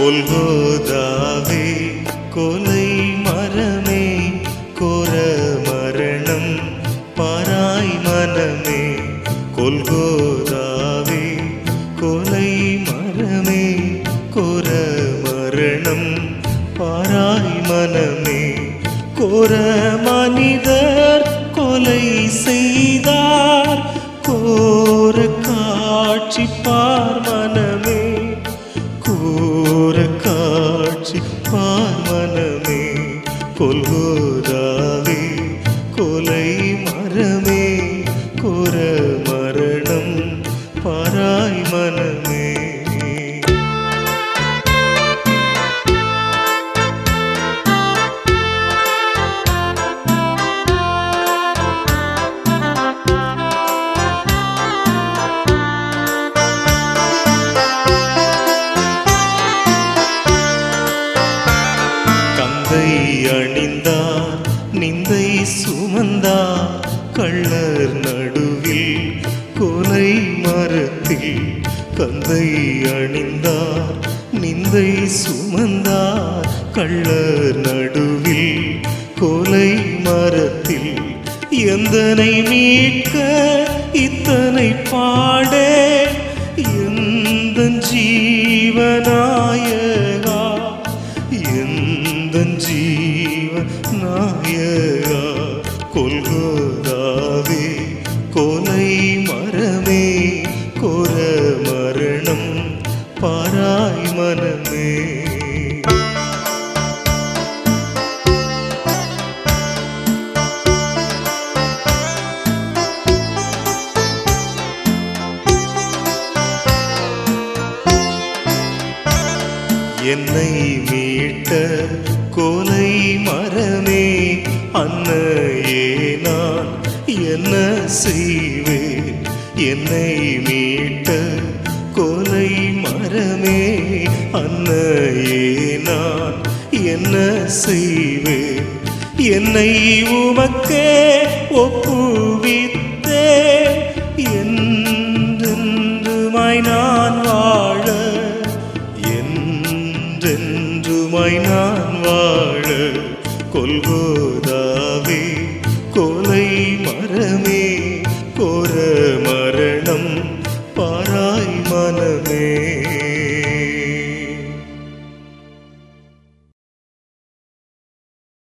கொல்கோதாவே கொலை மரமே கொர மரணம் பாராய் மனமே. கொல்கோதாவே கொலை மரமே கொர மரணம் பாராய் மனமே. கொர மனிதர் கொலை செய்தார் கோர காட்சி பார் காட்சி அணிந்தார் நிந்தை சுமந்தார் கள்ளர் நடுவில் கொலை மரத்தில் கந்தை அணிந்தார் நிந்தை சுமந்தார் கள்ளர் நடுவில் கொலை மரத்தில் எந்தனை மீட்க இத்தனை பாடே எந்த ஜீவனாய நாயகா கொல்கோதாவே கொலை மரமே கொர மரணம் பாராய் மனமே. என்னை மீட்ட கொலை ம அன்னையே நான் என்ன செய்வேன்? என்னை மீட்ட கொலை மரமே அன்னையே நான் என்ன செய்வேன்? என்னை உமக்கே ஒப்புவித்தே என்றென்றுமாய் நான் வாழ என்றென்றுமாய் நான்